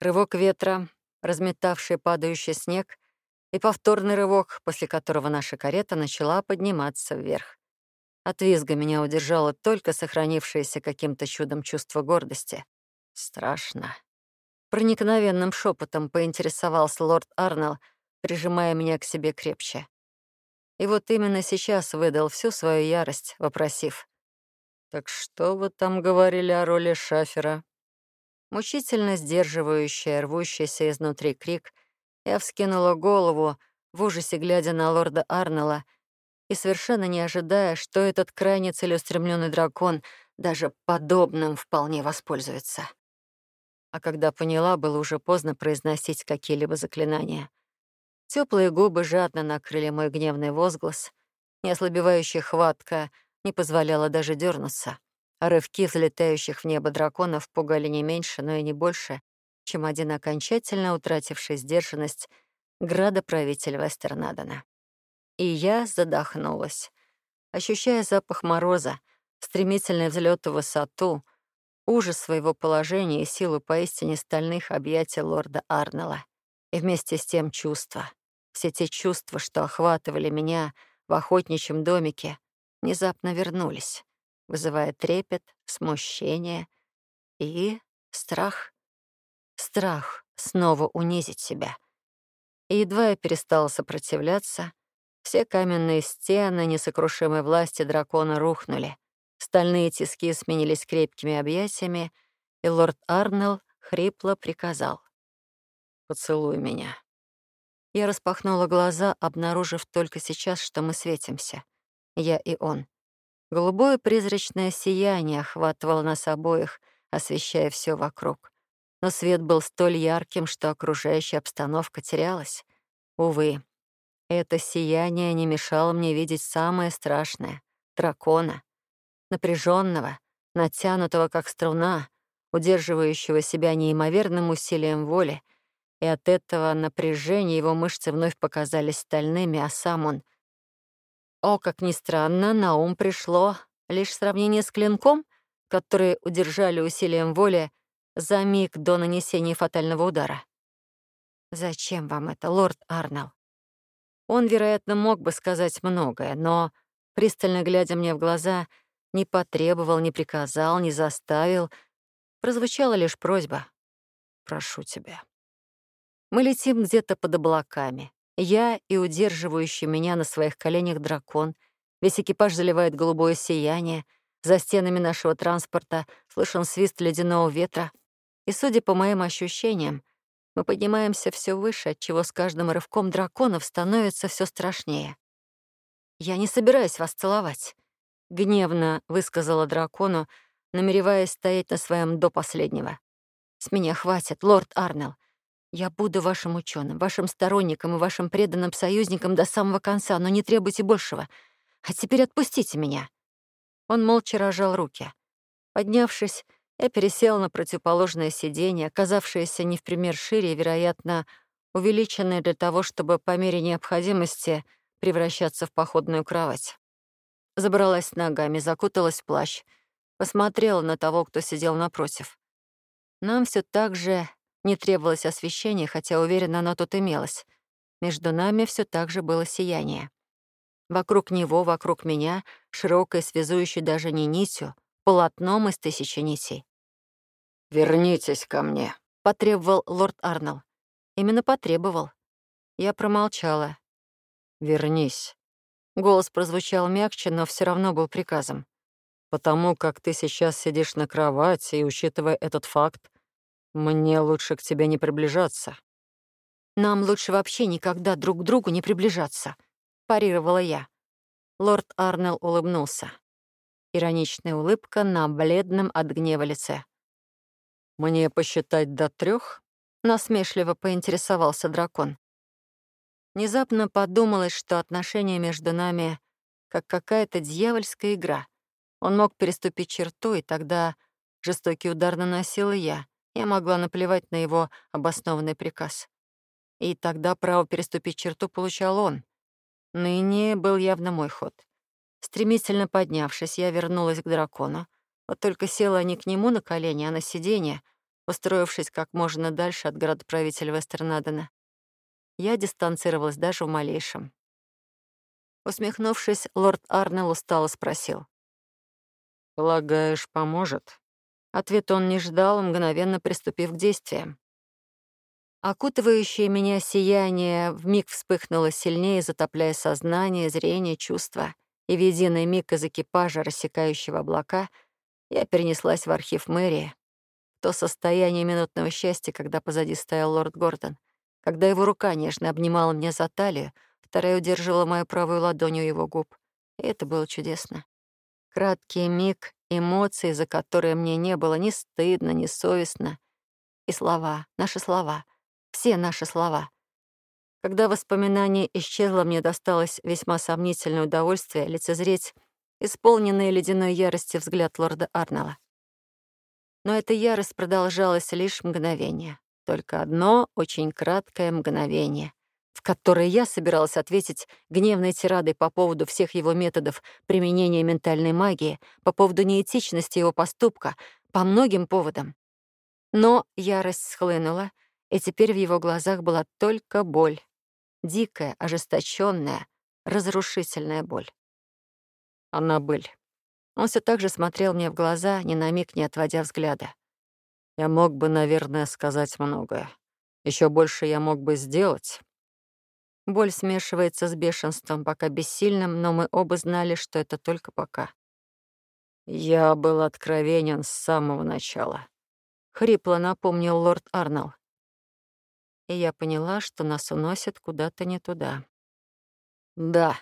Рывок ветра, разметавший падающий снег, и повторный рывок, после которого наша карета начала подниматься вверх. От визга меня удержало только сохранившееся каким-то чудом чувство гордости. Страшно. Проникновенным шепотом поинтересовался лорд Арнелл, прижимая меня к себе крепче. И вот именно сейчас выдал всю свою ярость, вопросив. «Так что вы там говорили о роли шафера?» Мучительно сдерживающая, рвущийся изнутри крик, я вскинула голову, в ужасе глядя на лорда Арнелла, и совершенно не ожидая, что этот крайне целеустремленный дракон даже подобным вполне воспользуется. А когда поняла, было уже поздно произносить какие-либо заклинания. Теплые губы жадно накрыли мой гневный возглас, неослабевающая хватка не позволяла даже дернуться, рывки взлетающих в небо драконов пугали не меньше, но и не больше, чем один окончательно утративший сдержанность градоправитель Вестернадена. И я задохнулась, ощущая запах мороза, стремительный взлет в высоту, ужас своего положения и силу поистине стальных объятий лорда Арнелла. И вместе с тем чувства. Все те чувства, что охватывали меня в охотничьем домике, внезапно вернулись, вызывая трепет, смущение и страх. Страх снова унизить себя. И едва я перестала сопротивляться, все каменные стены несокрушимой власти дракона рухнули. Стальные тиски сменились крепкими объятиями, и лорд Арнелл хрипло приказал. «Поцелуй меня». Я распахнула глаза, обнаружив только сейчас, что мы светимся. Я и он. Голубое призрачное сияние охватывало нас обоих, освещая все вокруг. Но свет был столь ярким, что окружающая обстановка терялась. Увы, это сияние не мешало мне видеть самое страшное — дракона. Напряженного, натянутого как струна, удерживающего себя неимоверным усилием воли, и от этого напряжения его мышцы вновь показались стальными, а сам он... О, как ни странно, на ум пришло лишь сравнение с клинком, который удержали усилием воли за миг до нанесения фатального удара. «Зачем вам это, лорд Арнелл?» Он, вероятно, мог бы сказать многое, но, пристально глядя мне в глаза, не потребовал, не приказал, не заставил. Прозвучала лишь просьба. «Прошу тебя». Мы летим где-то под облаками. Я и удерживающий меня на своих коленях дракон. Весь экипаж заливает голубое сияние. За стенами нашего транспорта слышен свист ледяного ветра. И, судя по моим ощущениям, мы поднимаемся все выше, отчего с каждым рывком драконов становится все страшнее. «Я не собираюсь вас целовать», — гневно высказала дракону, намереваясь стоять на своем до последнего. «С меня хватит, лорд Арнелл. Я буду вашим ученым, вашим сторонником и вашим преданным союзником до самого конца, но не требуйте большего. А теперь отпустите меня». Он молча рожал руки. Поднявшись, я пересела на противоположное сиденье, оказавшееся не в пример шире и, вероятно, увеличенное для того, чтобы по мере необходимости превращаться в походную кровать. Забралась ногами, закуталась в плащ, посмотрела на того, кто сидел напротив. Нам все так же не требовалось освещения, хотя, уверена, оно тут имелось. Между нами все так же было сияние. Вокруг него, вокруг меня, широкой, связующей даже не нитью, полотном из тысячи нитей. «Вернитесь ко мне», — потребовал лорд Арнелл. Именно потребовал. Я промолчала. «Вернись». Голос прозвучал мягче, но все равно был приказом. «Потому как ты сейчас сидишь на кровати, и, учитывая этот факт, мне лучше к тебе не приближаться». «Нам лучше вообще никогда друг к другу не приближаться», — парировала я. Лорд Арнелл улыбнулся ироничная улыбка на бледном от гнева лице. «Мне посчитать до трех? насмешливо поинтересовался дракон. Внезапно подумалось, что отношения между нами как какая-то дьявольская игра. Он мог переступить черту, и тогда жестокий удар наносила я. Я могла наплевать на его обоснованный приказ. И тогда право переступить черту получал он. Ныне был явно мой ход. Стремительно поднявшись, я вернулась к дракону. Вот только села не к нему на колени, а на сиденье, устроившись как можно дальше от градоправителя Вестернадена. Я дистанцировалась даже в малейшем. Усмехнувшись, лорд Арнелл устало спросил. «Полагаешь, поможет?» Ответ он не ждал, мгновенно приступив к действиям. Окутывающее меня сияние вмиг вспыхнуло сильнее, затопляя сознание, зрение, чувства. И в единый миг из экипажа, рассекающего облака, я перенеслась в архив мэрии. То состояние минутного счастья, когда позади стоял лорд Гордон, когда его рука нежно обнимала меня за талию, вторая удерживала мою правую ладонь у его губ. И это было чудесно. Краткий миг эмоций, за которые мне не было ни стыдно, ни совестно. И слова, наши слова, все наши слова. Когда воспоминание исчезло, мне досталось весьма сомнительное удовольствие лицезреть исполненный ледяной ярости взгляд лорда Арнелла. Но эта ярость продолжалась лишь мгновение. Только одно очень краткое мгновение в которой я собиралась ответить гневной тирадой по поводу всех его методов применения ментальной магии, по поводу неэтичности его поступка, по многим поводам. Но ярость схлынула, и теперь в его глазах была только боль. Дикая, ожесточенная, разрушительная боль. Аннабель. Он все так же смотрел мне в глаза, ни на миг не отводя взгляда. Я мог бы, наверное, сказать многое. Еще больше я мог бы сделать, Боль смешивается с бешенством, пока бессильным, но мы оба знали, что это только пока. «Я был откровенен с самого начала», — хрипло напомнил лорд Арнелл. И я поняла, что нас уносят куда-то не туда. «Да,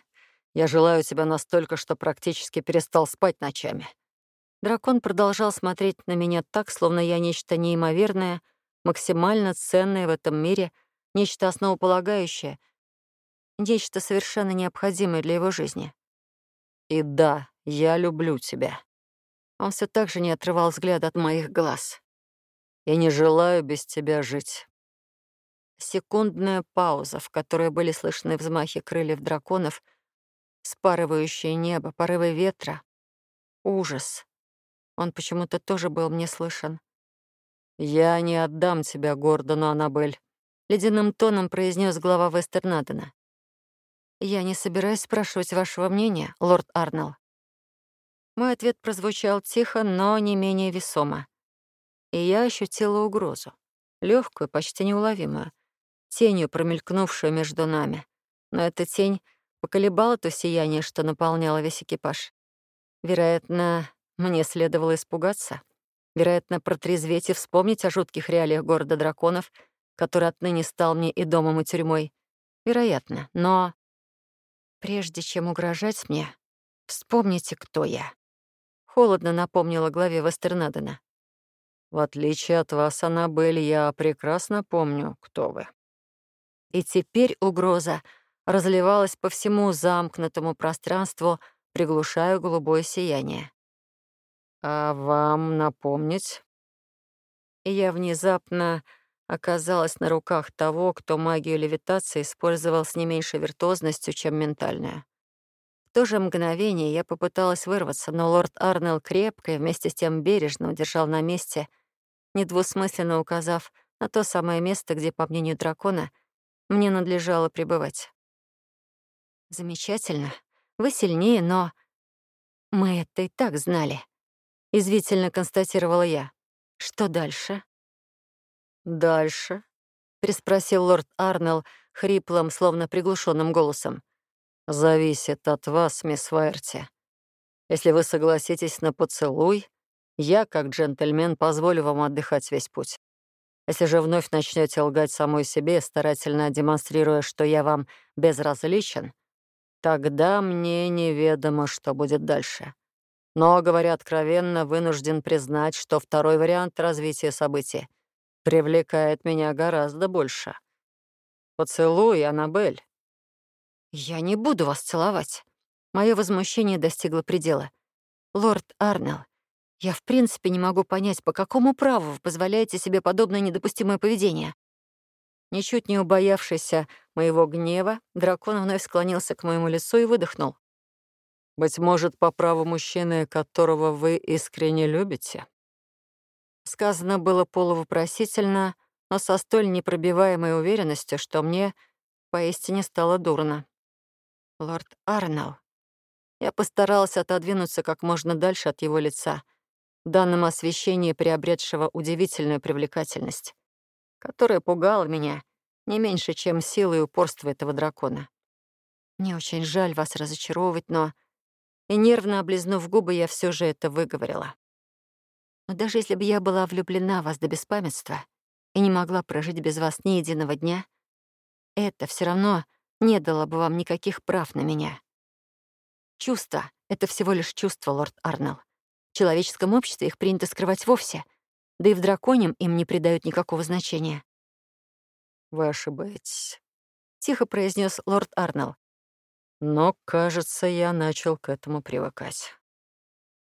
я желаю тебя настолько, что практически перестал спать ночами». Дракон продолжал смотреть на меня так, словно я нечто неимоверное, максимально ценное в этом мире, нечто основополагающее — нечто совершенно необходимое для его жизни. «И да, я люблю тебя». Он все так же не отрывал взгляд от моих глаз. «И не желаю без тебя жить». Секундная пауза, в которой были слышны взмахи крыльев драконов, спарывающее небо, порывы ветра. Ужас. Он почему-то тоже был мне слышен. «Я не отдам тебя Гордону, Аннабель», — ледяным тоном произнес глава Вестернадена. «Я не собираюсь спрашивать вашего мнения, лорд Арнелл». Мой ответ прозвучал тихо, но не менее весомо. И я ощутила угрозу, легкую, почти неуловимую, тенью, промелькнувшую между нами. Но эта тень поколебала то сияние, что наполняло весь экипаж. Вероятно, мне следовало испугаться. Вероятно, протрезветь и вспомнить о жутких реалиях города драконов, который отныне стал мне и домом, и тюрьмой. Вероятно, но Прежде чем угрожать мне, вспомните, кто я. Холодно напомнила главе Вестернадена. В отличие от вас, Аннабель, я прекрасно помню, кто вы. И теперь угроза разливалась по всему замкнутому пространству, приглушая голубое сияние. «А вам напомнить?» И я внезапно оказалась на руках того, кто магию левитации использовал с не меньшей виртуозностью, чем ментальную. В то же мгновение я попыталась вырваться, но лорд Арнелл крепко и вместе с тем бережно удержал на месте, недвусмысленно указав на то самое место, где, по мнению дракона, мне надлежало пребывать. «Замечательно. Вы сильнее, но...» «Мы это и так знали», — извительно констатировала я. «Что дальше?» «Дальше?» — приспросил лорд Арнелл хриплым, словно приглушенным голосом. «Зависит от вас, мисс Вайерти. Если вы согласитесь на поцелуй, я, как джентльмен, позволю вам отдыхать весь путь. Если же вновь начнете лгать самой себе, старательно демонстрируя, что я вам безразличен, тогда мне неведомо, что будет дальше. Но, говоря откровенно, вынужден признать, что второй вариант развития событий — привлекает меня гораздо больше. Поцелуй, Аннабель». «Я не буду вас целовать». Мое возмущение достигло предела. «Лорд Арнелл, я в принципе не могу понять, по какому праву вы позволяете себе подобное недопустимое поведение». Ничуть не убоявшийся моего гнева, дракон вновь склонился к моему лицу и выдохнул. «Быть может, по праву мужчины, которого вы искренне любите?» Сказано было полувопросительно, но со столь непробиваемой уверенностью, что мне поистине стало дурно. «Лорд Арнелл». Я постаралась отодвинуться как можно дальше от его лица, в данном освещении приобретшего удивительную привлекательность, которая пугала меня не меньше, чем сила и упорство этого дракона. Мне очень жаль вас разочаровывать, но... И нервно облизнув губы, я все же это выговорила. Но даже если бы я была влюблена в вас до беспамятства и не могла прожить без вас ни единого дня, это все равно не дало бы вам никаких прав на меня. Чувства — это всего лишь чувства, лорд Арнелл. В человеческом обществе их принято скрывать вовсе, да и в драконьем им не придают никакого значения. «Вы ошибаетесь», — тихо произнес лорд Арнелл. «Но, кажется, я начал к этому привыкать».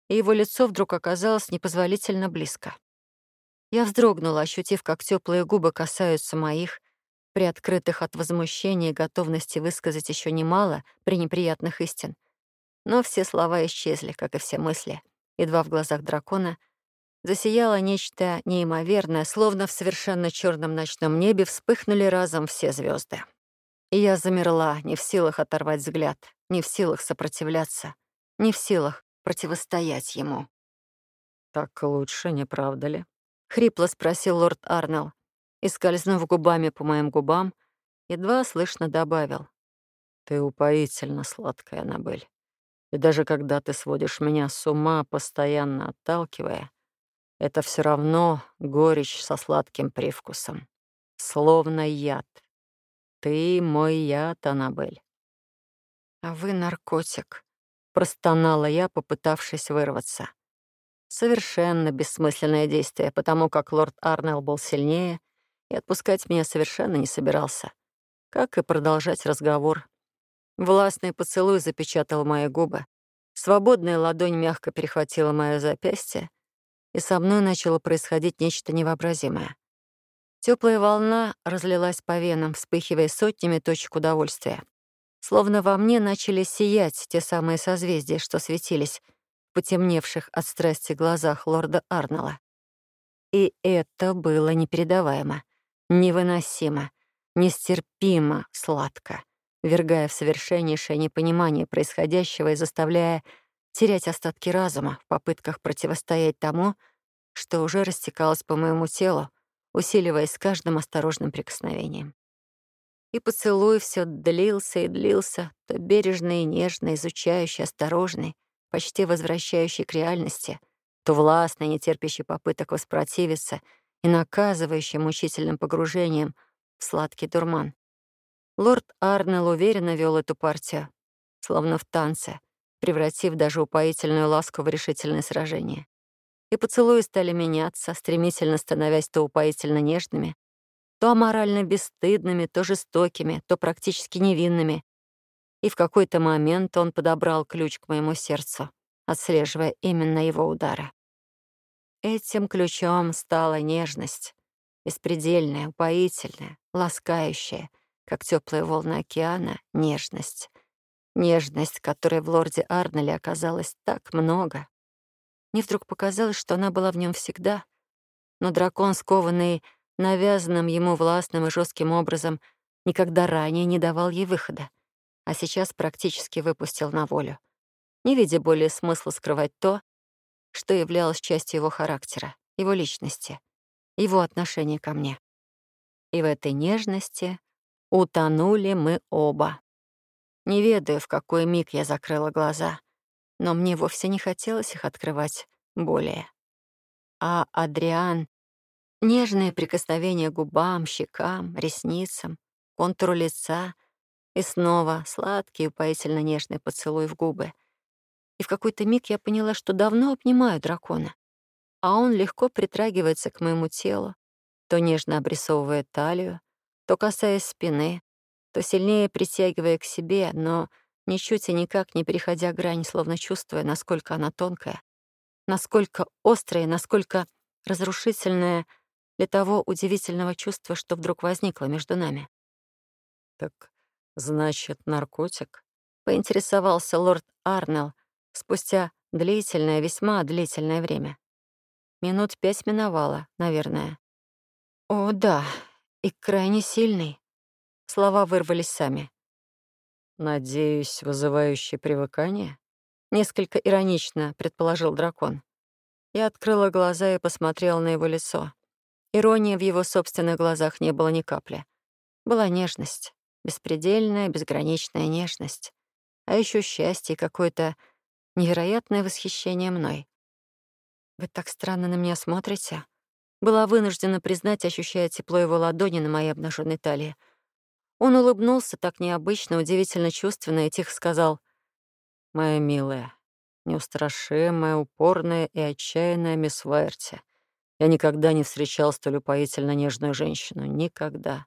И его лицо вдруг оказалось непозволительно близко. Я вздрогнула, ощутив, как теплые губы касаются моих, приоткрытых от возмущения и готовности высказать еще немало при неприятных истин. Но все слова исчезли, как и все мысли. Едва в глазах дракона засияло нечто неимоверное, словно в совершенно черном ночном небе вспыхнули разом все звезды. И я замерла, не в силах оторвать взгляд, не в силах сопротивляться, не в силах противостоять ему. «Так лучше, не правда ли?» — хрипло спросил лорд Арнелл и, скользнув губами по моим губам, едва слышно добавил. «Ты упоительно сладкая, Аннабель. И даже когда ты сводишь меня с ума, постоянно отталкивая, это все равно горечь со сладким привкусом. Словно яд. Ты мой яд, Аннабель». «А вы наркотик», — простонала я, попытавшись вырваться. Совершенно бессмысленное действие, потому как лорд Арнелл был сильнее и отпускать меня совершенно не собирался. Как и продолжать разговор. Властный поцелуй запечатал мои губы. Свободная ладонь мягко перехватила мое запястье, и со мной начало происходить нечто невообразимое. Теплая волна разлилась по венам, вспыхивая сотнями точек удовольствия. Словно во мне начали сиять те самые созвездия, что светились в потемневших от страсти глазах лорда Арнелла. И это было непередаваемо. Невыносимо, нестерпимо сладко, вергая в совершеннейшее непонимание происходящего и заставляя терять остатки разума в попытках противостоять тому, что уже растекалось по моему телу, усиливаясь с каждым осторожным прикосновением. И поцелуй все длился и длился, то бережный и нежный, изучающий, осторожный, почти возвращающий к реальности, то властный, нетерпящий попыток воспротивиться — и наказывающим мучительным погружением в сладкий дурман. Лорд Арнелл уверенно вел эту партию, словно в танце, превратив даже упоительную ласку в решительное сражение. И поцелуи стали меняться, стремительно становясь то упоительно нежными, то аморально бесстыдными, то жестокими, то практически невинными. И в какой-то момент он подобрал ключ к моему сердцу, отслеживая именно его удары. Этим ключом стала нежность, беспредельная, упоительная, ласкающая, как теплые волны океана, нежность. Нежность, которой в лорде Арнеле оказалось так много. Мне вдруг показалось, что она была в нем всегда, но дракон, скованный навязанным ему властным и жестким образом, никогда ранее не давал ей выхода, а сейчас практически выпустил на волю, не видя более смысла скрывать то, что являлось частью его характера, его личности, его отношения ко мне. И в этой нежности утонули мы оба. Не ведаю, в какой миг я закрыла глаза, но мне вовсе не хотелось их открывать более. А Адриан — нежное прикосновение губам, щекам, ресницам, контуру лица и снова сладкий, упоительно нежный поцелуй в губы — и в какой-то миг я поняла, что давно обнимаю дракона, а он легко притрагивается к моему телу, то нежно обрисовывая талию, то касаясь спины, то сильнее притягивая к себе, но ничуть и никак не переходя грань, словно чувствуя, насколько она тонкая, насколько острая, насколько разрушительная для того удивительного чувства, что вдруг возникло между нами. «Так, значит, наркотик?» — поинтересовался лорд Арнелл, спустя длительное, весьма длительное время. Минут пять миновало, наверное. О, да, и крайне сильный. Слова вырвались сами. «Надеюсь, вызывающее привыкание?» Несколько иронично предположил дракон. Я открыла глаза и посмотрела на его лицо. Иронии в его собственных глазах не было ни капли. Была нежность, беспредельная, безграничная нежность. А еще счастье и какое-то невероятное восхищение мной. «Вы так странно на меня смотрите?» Была вынуждена признать, ощущая тепло его ладони на моей обнаженной талии. Он улыбнулся так необычно, удивительно чувственно и тихо сказал моя милая, неустрашимая, упорная и отчаянная мисс Вайерти. Я никогда не встречал столь упоительно нежную женщину. Никогда.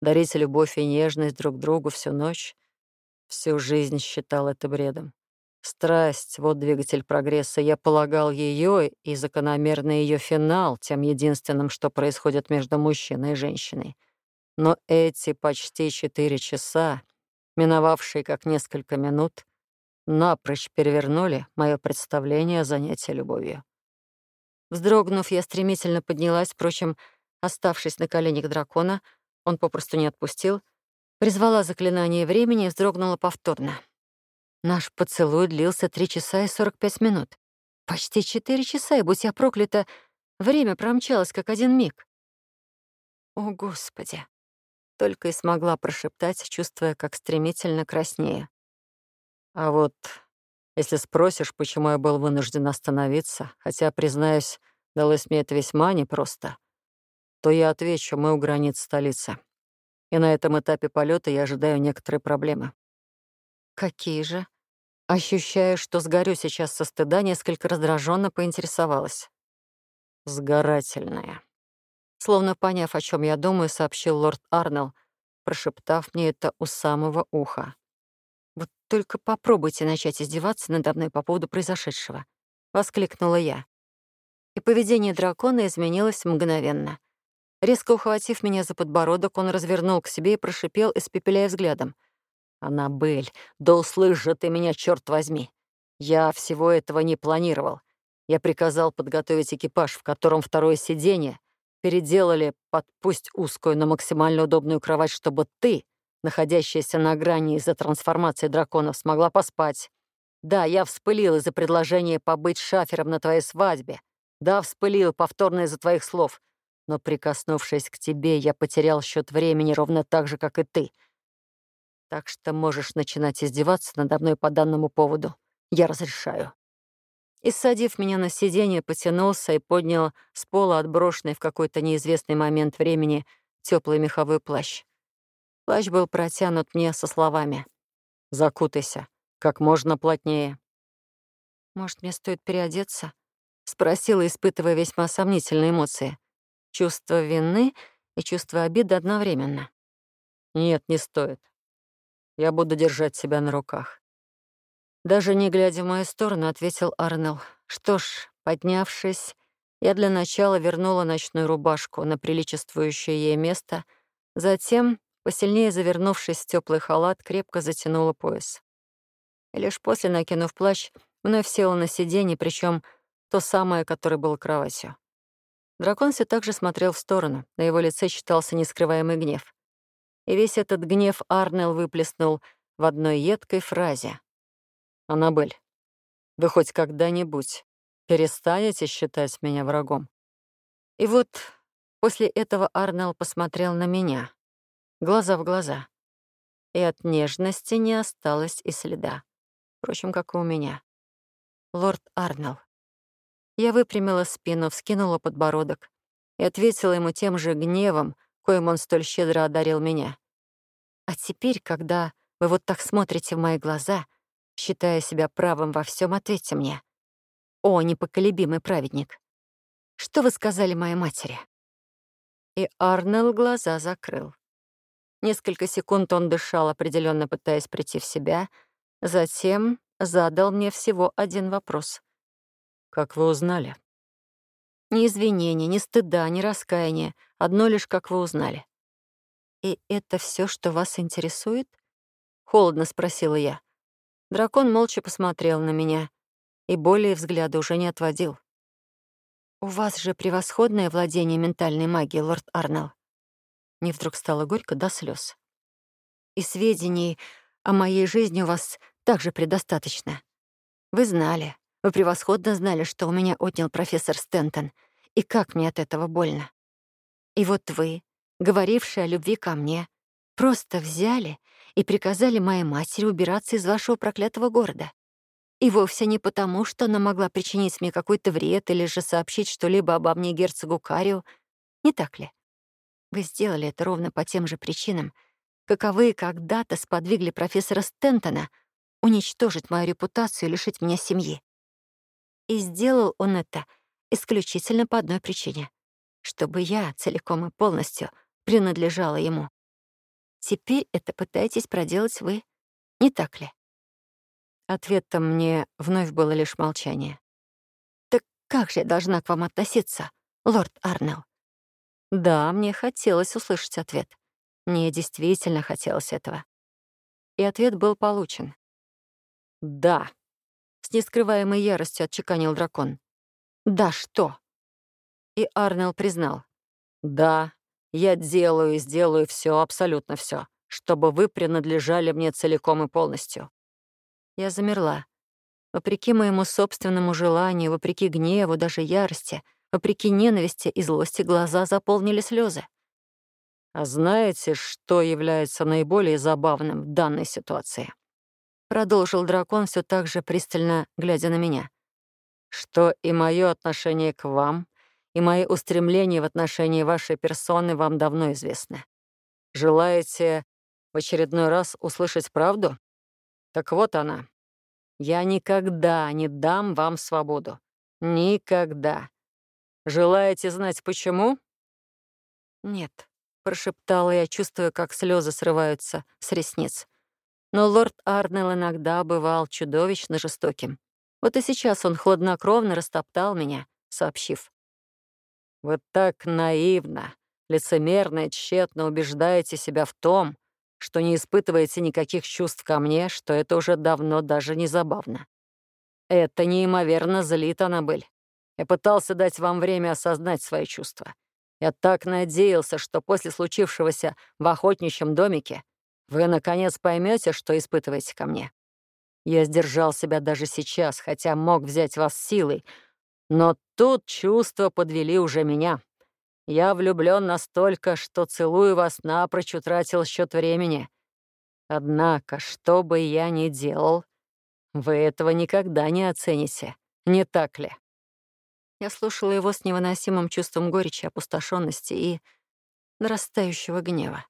Дарить любовь и нежность друг другу всю ночь. Всю жизнь считал это бредом. Страсть — вот двигатель прогресса. Я полагал ее и закономерный ее финал тем единственным, что происходит между мужчиной и женщиной. Но эти почти четыре часа, миновавшие как несколько минут, напрочь перевернули мое представление о занятии любовью. Вздрогнув, я стремительно поднялась, впрочем, оставшись на коленях дракона, он попросту не отпустил, призвала заклинание времени и вздрогнула повторно. Наш поцелуй длился три часа и сорок пять минут. Почти четыре часа, и, будь я проклята, время промчалось, как один миг. «О, Господи!» — только и смогла прошептать, чувствуя, как стремительно краснею. А вот если спросишь, почему я был вынужден остановиться, хотя, признаюсь, далось мне это весьма непросто, то я отвечу, мы у границ столицы. И на этом этапе полета я ожидаю некоторые проблемы. Какие же? Ощущая, что сгорю сейчас со стыда, несколько раздраженно поинтересовалась. Сгорательная. Словно поняв, о чем я думаю, сообщил лорд Арнелл, прошептав мне это у самого уха. «Вот только попробуйте начать издеваться надо мной по поводу произошедшего», — воскликнула я. И поведение дракона изменилось мгновенно. Резко ухватив меня за подбородок, он развернул к себе и прошипел, испепеляя взглядом. «Аннабель, да услышь же ты меня, черт возьми! Я всего этого не планировал. Я приказал подготовить экипаж, в котором второе сиденье переделали под пусть узкую, но максимально удобную кровать, чтобы ты находящаяся на грани из-за трансформации драконов, смогла поспать. Да, я вспылил из-за предложения побыть шафером на твоей свадьбе. Да, вспылил повторно из-за твоих слов. Но, прикоснувшись к тебе, я потерял счет времени ровно так же, как и ты. Так что можешь начинать издеваться надо мной по данному поводу. Я разрешаю. И, садив меня на сиденье, потянулся и поднял с пола отброшенный в какой-то неизвестный момент времени теплый меховой плащ. Плащ был протянут мне со словами «Закутайся, как можно плотнее». «Может, мне стоит переодеться?» — спросила, испытывая весьма сомнительные эмоции. Чувство вины и чувство обиды одновременно. «Нет, не стоит. Я буду держать себя на руках». Даже не глядя в мою сторону, ответил Арнелл. Что ж, поднявшись, я для начала вернула ночную рубашку на приличествующее ей место, затем Посильнее завернувшись в теплый халат, крепко затянула пояс. И лишь после, накинув плащ, вновь села на сиденье, причем то самое, которое было кроватью. Дракон все так же смотрел в сторону, на его лице читался нескрываемый гнев. И весь этот гнев Арнелл выплеснул в одной едкой фразе. «Аннабель, вы хоть когда-нибудь перестанете считать меня врагом?» И вот после этого Арнелл посмотрел на меня глаза в глаза. И от нежности не осталось и следа. Впрочем, как и у меня. Лорд Арнелл. Я выпрямила спину, вскинула подбородок и ответила ему тем же гневом, коим он столь щедро одарил меня. А теперь, когда вы вот так смотрите в мои глаза, считая себя правым во всем, ответьте мне. О, непоколебимый праведник! Что вы сказали моей матери? И Арнелл глаза закрыл. Несколько секунд он дышал, определенно пытаясь прийти в себя. Затем задал мне всего один вопрос. «Как вы узнали?» Ни извинения, ни стыда, ни раскаяния. Одно лишь, как вы узнали. «И это все, что вас интересует?» — холодно спросила я. Дракон молча посмотрел на меня и более взгляда уже не отводил. «У вас же превосходное владение ментальной магией, лорд Арнелл». Мне вдруг стало горько до слез. «И сведений о моей жизни у вас также предостаточно. Вы знали, вы превосходно знали, что у меня отнял профессор Стентон, и как мне от этого больно. И вот вы, говорившие о любви ко мне, просто взяли и приказали моей матери убираться из вашего проклятого города. И вовсе не потому, что она могла причинить мне какой-то вред или же сообщить что-либо обо мне герцогу Карио. Не так ли? Вы сделали это ровно по тем же причинам, каковые когда-то сподвигли профессора Стентона уничтожить мою репутацию и лишить меня семьи. И сделал он это исключительно по одной причине — чтобы я целиком и полностью принадлежала ему. Теперь это пытаетесь проделать вы, не так ли? Ответом мне вновь было лишь молчание. «Так как же я должна к вам относиться, лорд Арнелл?» Да, мне хотелось услышать ответ. Мне действительно хотелось этого. И ответ был получен. «Да», — с нескрываемой яростью отчеканил дракон. «Да что?» И Арнелл признал. «Да, я делаю и сделаю все, абсолютно все, чтобы вы принадлежали мне целиком и полностью. Я замерла. Вопреки моему собственному желанию, вопреки гневу, даже ярости, вопреки ненависти и злости, глаза заполнили слезы. А знаете, что является наиболее забавным в данной ситуации? Продолжил дракон, все так же пристально глядя на меня. Что и мое отношение к вам, и мои устремления в отношении вашей персоны вам давно известны. Желаете в очередной раз услышать правду? Так вот она. Я никогда не дам вам свободу. Никогда. Желаете знать, почему? Нет, прошептала я, чувствуя, как слезы срываются с ресниц. Но лорд Арнелл иногда бывал чудовищно жестоким. Вот и сейчас он хладнокровно растоптал меня, сообщив. «Вы так наивно, лицемерно и тщетно убеждаете себя в том, что не испытываете никаких чувств ко мне, что это уже давно даже не забавно. Это неимоверно злит, Аннабель. Я пытался дать вам время осознать свои чувства. Я так надеялся, что после случившегося в охотничьем домике вы, наконец, поймете, что испытываете ко мне. Я сдержал себя даже сейчас, хотя мог взять вас силой, но тут чувства подвели уже меня. Я влюблён настолько, что целую вас напрочь утратил счёт времени. Однако, что бы я ни делал, вы этого никогда не оцените, не так ли? Я слушала его с невыносимым чувством горечи, опустошенности и нарастающего гнева.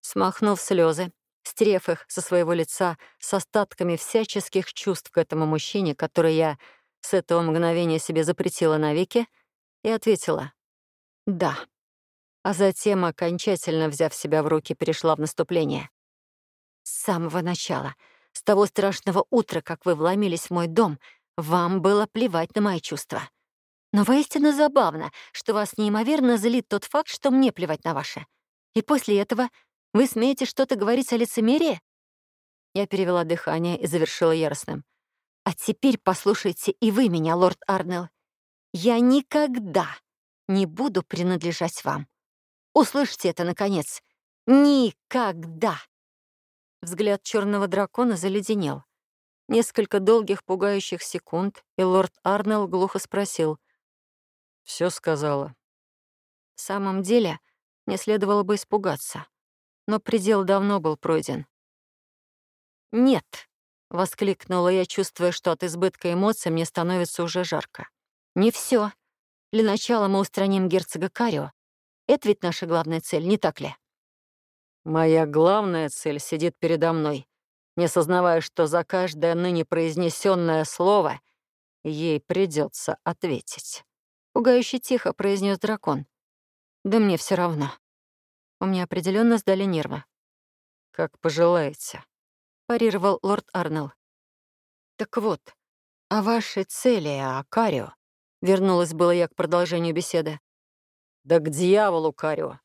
Смахнув слезы, стерев их со своего лица с остатками всяческих чувств к этому мужчине, который я с этого мгновения себе запретила навеки, и ответила «Да». А затем, окончательно взяв себя в руки, перешла в наступление. С самого начала, с того страшного утра, как вы вломились в мой дом, вам было плевать на мои чувства. Но воистину забавно, что вас неимоверно злит тот факт, что мне плевать на ваши. И после этого вы смеете что-то говорить о лицемерии? Я перевела дыхание и завершила яростным. А теперь послушайте и вы меня, лорд Арнелл. Я никогда не буду принадлежать вам. Услышьте это, наконец. Никогда!» Взгляд черного дракона заледенел. Несколько долгих пугающих секунд, и лорд Арнелл глухо спросил. Все сказала». В самом деле, мне следовало бы испугаться. Но предел давно был пройден. «Нет!» — воскликнула я, чувствуя, что от избытка эмоций мне становится уже жарко. «Не все. Для начала мы устраним герцога Карио. Это ведь наша главная цель, не так ли? Моя главная цель сидит передо мной, не осознавая, что за каждое ныне произнесенное слово ей придется ответить. Пугающе тихо произнес дракон. Да мне все равно. У меня определенно сдали нервы. Как пожелаете, парировал лорд Арнелл. Так вот, о вашей цели, о Карио. Вернулась было я к продолжению беседы. «Да к дьяволу, Карио!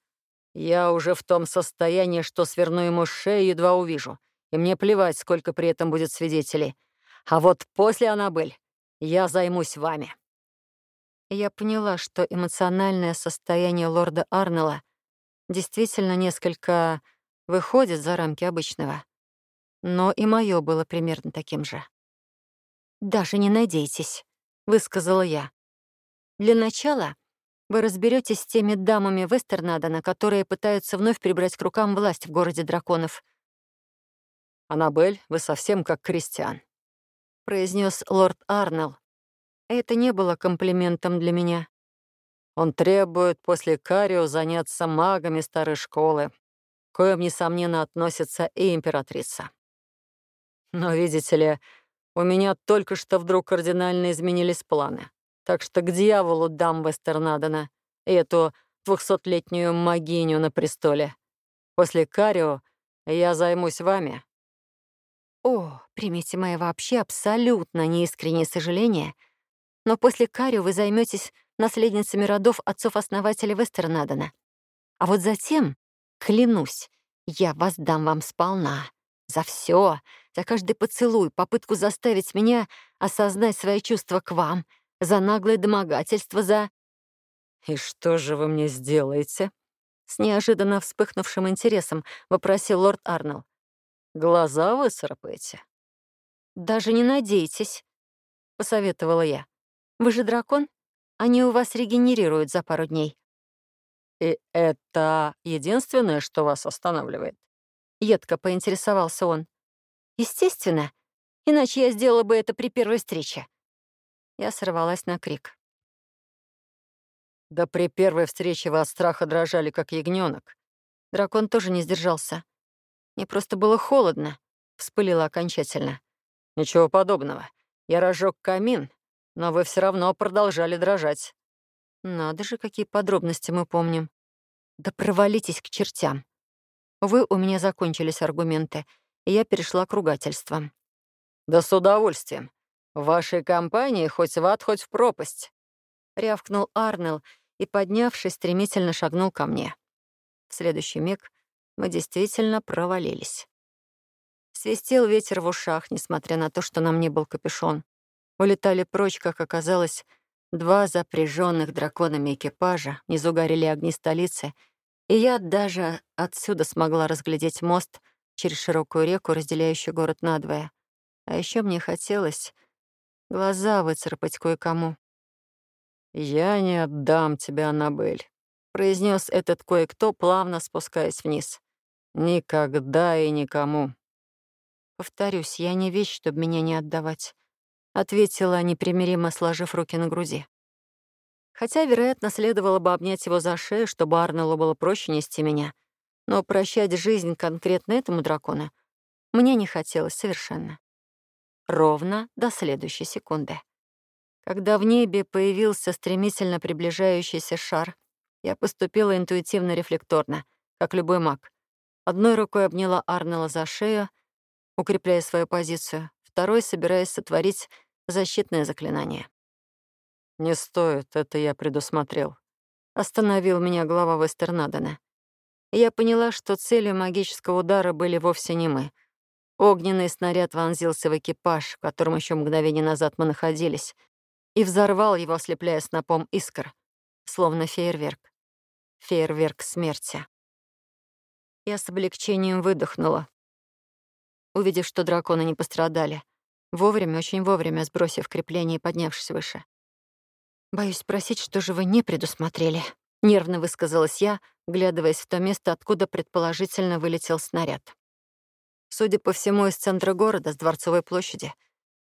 Я уже в том состоянии, что сверну ему шею, едва увижу, и мне плевать, сколько при этом будет свидетелей. А вот после, Аннабель, я займусь вами». Я поняла, что эмоциональное состояние лорда Арнелла действительно несколько выходит за рамки обычного. Но и мое было примерно таким же. «Даже не надейтесь», — высказала я. «Для начала вы разберетесь с теми дамами Вестернадена, которые пытаются вновь прибрать к рукам власть в городе драконов». «Аннабель, вы совсем как крестьян», — произнес лорд Арнелл. Это не было комплиментом для меня. Он требует после Карио заняться магами старой школы, к коим, несомненно, относится и императрица. Но, видите ли, у меня только что вдруг кардинально изменились планы. Так что к дьяволу дам Вестернадена и эту двухсотлетнюю магиню на престоле. После Карио я займусь вами». «О, примите мои вообще абсолютно неискреннее сожаление, но после Карио вы займетесь наследницами родов отцов-основателей Вестернадена. А вот затем, клянусь, я воздам вам сполна. За все, за каждый поцелуй, попытку заставить меня осознать свои чувства к вам, за наглое домогательство, за... «И что же вы мне сделаете?» С неожиданно вспыхнувшим интересом вопросил лорд Арнелл. «Глаза вы царапаете?» «Даже не надейтесь», — посоветовала я. «Вы же дракон? Они у вас регенерируют за пару дней». «И это единственное, что вас останавливает?» Едко поинтересовался он. «Естественно. Иначе я сделала бы это при первой встрече». Я сорвалась на крик. Да при первой встрече вы от страха дрожали, как ягненок. Дракон тоже не сдержался. Мне просто было холодно. Вспылила окончательно. Ничего подобного. Я разжег камин, но вы все равно продолжали дрожать. Надо же, какие подробности мы помним. Да провалитесь к чертям. Вы у меня закончились аргументы, и я перешла к ругательствам. «Да с удовольствием. В вашей компании хоть в ад, хоть в пропасть», — рявкнул Арнелл и, поднявшись, стремительно шагнул ко мне. В следующий миг мы действительно провалились. Свистел ветер в ушах, несмотря на то, что на мне был капюшон. Улетали прочь, как оказалось, два запряженных драконами экипажа, внизу горели огни столицы — и я даже отсюда смогла разглядеть мост через широкую реку, разделяющую город надвое. А еще мне хотелось глаза выцарапать кое-кому. «Я не отдам тебя, Аннабель», — произнес этот кое-кто, плавно спускаясь вниз. «Никогда и никому». «Повторюсь, я не вещь, чтобы меня не отдавать», — ответила, непримиримо сложив руки на груди. Хотя, вероятно, следовало бы обнять его за шею, чтобы Арнеллу было проще нести меня. Но прощать жизнь конкретно этому дракону мне не хотелось совершенно. Ровно до следующей секунды. Когда в небе появился стремительно приближающийся шар, я поступила интуитивно-рефлекторно, как любой маг. Одной рукой обняла Арнелла за шею, укрепляя свою позицию, второй собираясь сотворить защитное заклинание. «Не стоит, это я предусмотрел», — остановил меня глава Вестернадена. Я поняла, что целью магического удара были вовсе не мы. Огненный снаряд вонзился в экипаж, в котором еще мгновение назад мы находились, и взорвал его, ослепляя снопом искр, словно фейерверк. Фейерверк смерти. Я с облегчением выдохнула, увидев, что драконы не пострадали, вовремя, очень вовремя сбросив крепление и поднявшись выше. «Боюсь спросить, что же вы не предусмотрели?» — нервно высказалась я, глядываясь в то место, откуда предположительно вылетел снаряд. Судя по всему, из центра города, с Дворцовой площади.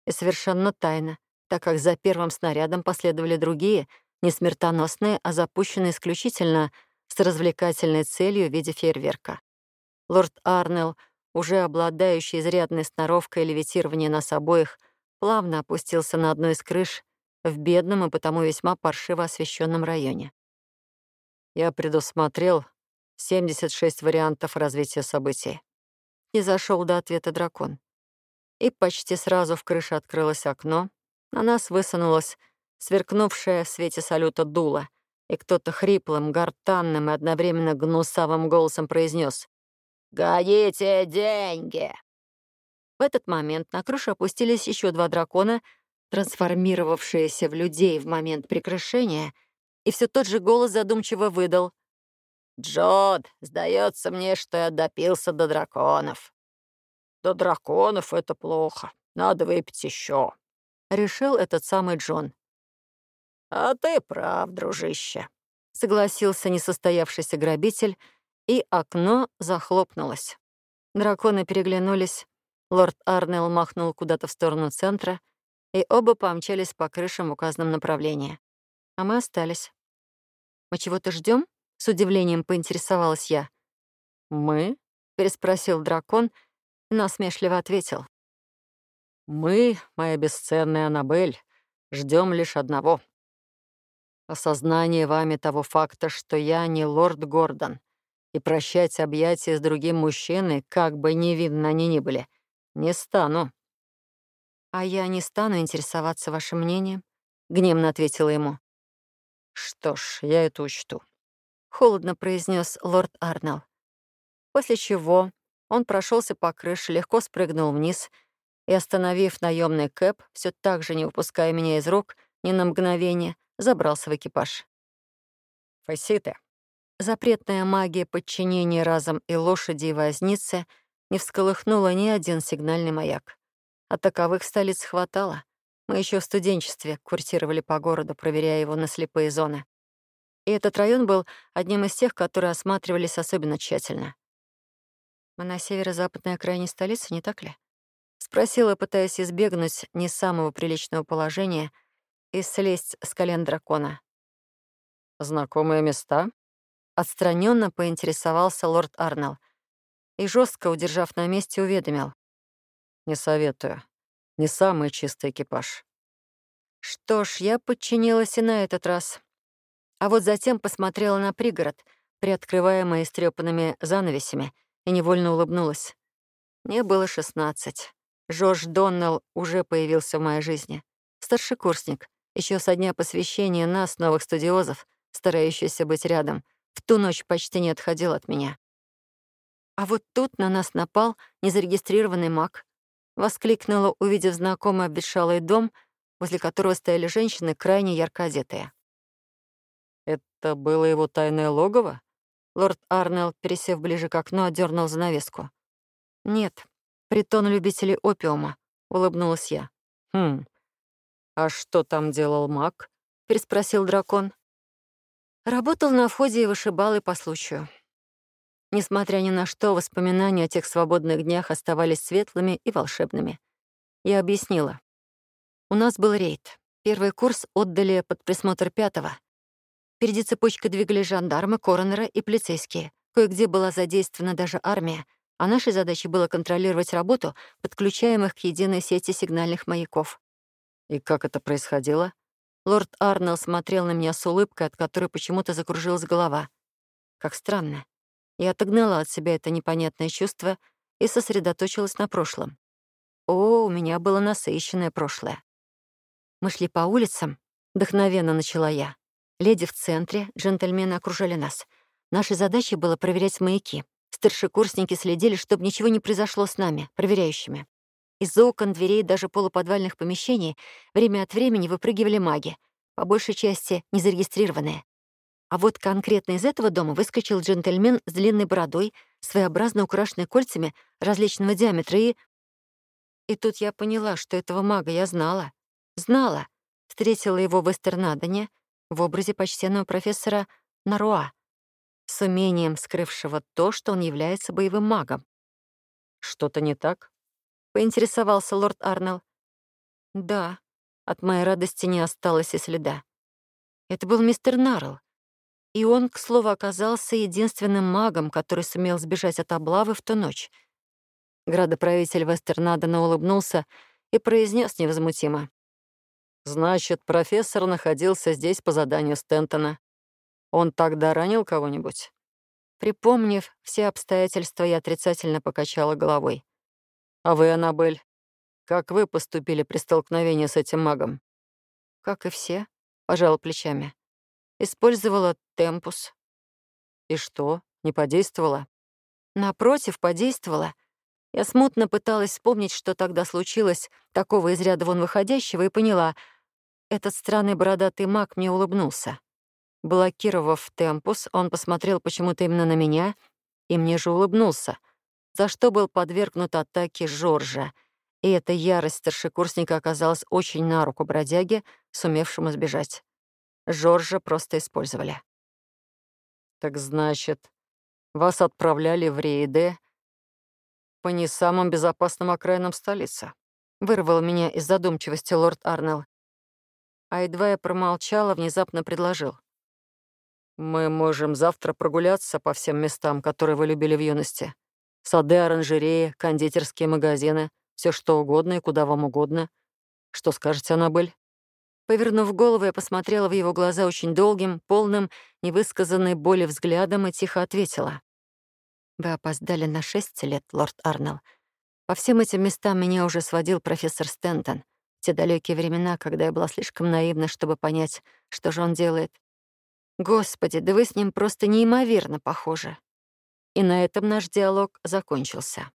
И совершенно тайно, так как за первым снарядом последовали другие, не смертоносные, а запущенные исключительно с развлекательной целью в виде фейерверка. Лорд Арнелл, уже обладающий изрядной сноровкой левитирования нас обоих, плавно опустился на одну из крыш в бедном и потому весьма паршиво освещенном районе. Я предусмотрел 76 вариантов развития событий. Не зашел до ответа дракон. И почти сразу в крыше открылось окно, на нас высунулось сверкнувшее в свете салюта дуло, и кто-то хриплым, гортанным и одновременно гнусавым голосом произнес «Гоните деньги!». В этот момент на крышу опустились еще два дракона — трансформировавшиеся в людей в момент прекращения, и все тот же голос задумчиво выдал. «Джод, сдается мне, что я допился до драконов». «До драконов это плохо. Надо выпить еще», — решил этот самый Джон. «А ты прав, дружище», — согласился несостоявшийся грабитель, и окно захлопнулось. Драконы переглянулись, лорд Арнелл махнул куда-то в сторону центра, и оба помчались по крышам в указанном направлении. А мы остались. «Мы чего-то ждем? с удивлением поинтересовалась я. «Мы?» — переспросил дракон насмешливо ответил. «Мы, моя бесценная Аннабель, ждем лишь одного. Осознание вами того факта, что я не лорд Гордон, и прощать объятия с другим мужчиной, как бы невинно они ни были, не стану». «А я не стану интересоваться вашим мнением», — гневно ответила ему. «Что ж, я это учту», — холодно произнес лорд Арнелл. После чего он прошелся по крыше, легко спрыгнул вниз и, остановив наемный кэп, все так же не выпуская меня из рук ни на мгновение, забрался в экипаж. «Фаситы». Запретная магия подчинения разом и лошади, и возницы не всколыхнула ни один сигнальный маяк. А таковых столиц хватало. Мы еще в студенчестве курсировали по городу, проверяя его на слепые зоны. И этот район был одним из тех, которые осматривались особенно тщательно. «Мы на северо-западной окраине столицы, не так ли?» Спросила, пытаясь избегнуть не самого приличного положения и слезть с колен дракона. «Знакомые места?» Отстраненно поинтересовался лорд Арнелл и жестко, удержав на месте, уведомил. «Не советую. Не самый чистый экипаж». Что ж, я подчинилась и на этот раз. А вот затем посмотрела на пригород, приоткрываемый истрепанными занавесями, и невольно улыбнулась. Мне было шестнадцать. Жорж Доннелл уже появился в моей жизни. Старшекурсник, еще со дня посвящения нас, новых студиозов, старающийся быть рядом, в ту ночь почти не отходил от меня. А вот тут на нас напал незарегистрированный маг. Воскликнула, увидев знакомый обветшалый дом, возле которого стояли женщины, крайне ярко одетые. «Это было его тайное логово?» Лорд Арнелл, пересев ближе к окну, отдернул занавеску. «Нет, притон любителей опиума», — улыбнулась я. «Хм, а что там делал маг?» — переспросил дракон. Работал на входе и вышибал и по случаю. Несмотря ни на что, воспоминания о тех свободных днях оставались светлыми и волшебными. Я объяснила. У нас был рейд. Первый курс отдали под присмотр пятого. Впереди цепочкой двигались жандармы, коронеры и полицейские. Кое-где была задействована даже армия, а нашей задачей было контролировать работу подключаемых к единой сети сигнальных маяков. И как это происходило? Лорд Арнелл смотрел на меня с улыбкой, от которой почему-то закружилась голова. Как странно. Я отогнала от себя это непонятное чувство и сосредоточилась на прошлом. О, у меня было насыщенное прошлое. Мы шли по улицам, вдохновенно начала я. Леди в центре, джентльмены окружали нас. Нашей задачей было проверять маяки. Старшекурсники следили, чтобы ничего не произошло с нами, проверяющими. Из окон, дверей, даже полуподвальных помещений время от времени выпрыгивали маги, по большей части незарегистрированные. А вот конкретно из этого дома выскочил джентльмен с длинной бородой, своеобразно украшенной кольцами различного диаметра, и... И тут я поняла, что этого мага я знала. Знала. Встретила его в Эстернадоне в образе почтенного профессора Наруа, с умением скрывшего то, что он является боевым магом. «Что-то не так?» Поинтересовался лорд Арнелл. Да, от моей радости не осталось и следа. Это был мистер Нарл. И он, к слову, оказался единственным магом, который сумел сбежать от облавы в ту ночь. Градоправитель Вестернадена улыбнулся и произнес невозмутимо. «Значит, профессор находился здесь по заданию Стентона. Он тогда ранил кого-нибудь?» Припомнив все обстоятельства, я отрицательно покачала головой. А вы, Аннабель, как вы поступили при столкновении с этим магом? Как и все, пожала плечами. Использовала темпус. И что, не подействовало? Напротив, подействовала. Я смутно пыталась вспомнить, что тогда случилось, такого из ряда вон выходящего, и поняла — этот странный бородатый маг мне улыбнулся. Блокировав темпус, он посмотрел почему-то именно на меня, и мне же улыбнулся, за что был подвергнут атаке Жоржа. И эта ярость старшекурсника оказалась очень на руку бродяге, сумевшему сбежать. Жоржа просто использовали. «Так значит, вас отправляли в Рейде по не самым безопасным окраинам столицы», вырвал меня из задумчивости лорд Арнелл. А едва я промолчала, внезапно предложил. «Мы можем завтра прогуляться по всем местам, которые вы любили в юности. Сады, оранжереи, кондитерские магазины, все что угодно и куда вам угодно. Что скажете, Аннабель?» Повернув голову, я посмотрела в его глаза очень долгим, полным, невысказанной боли взглядом и тихо ответила. «Вы опоздали на шесть лет, лорд Арнелл. По всем этим местам меня уже сводил профессор Стентон. Те далекие времена, когда я была слишком наивна, чтобы понять, что же он делает. Господи, да вы с ним просто неимоверно похожи». И на этом наш диалог закончился.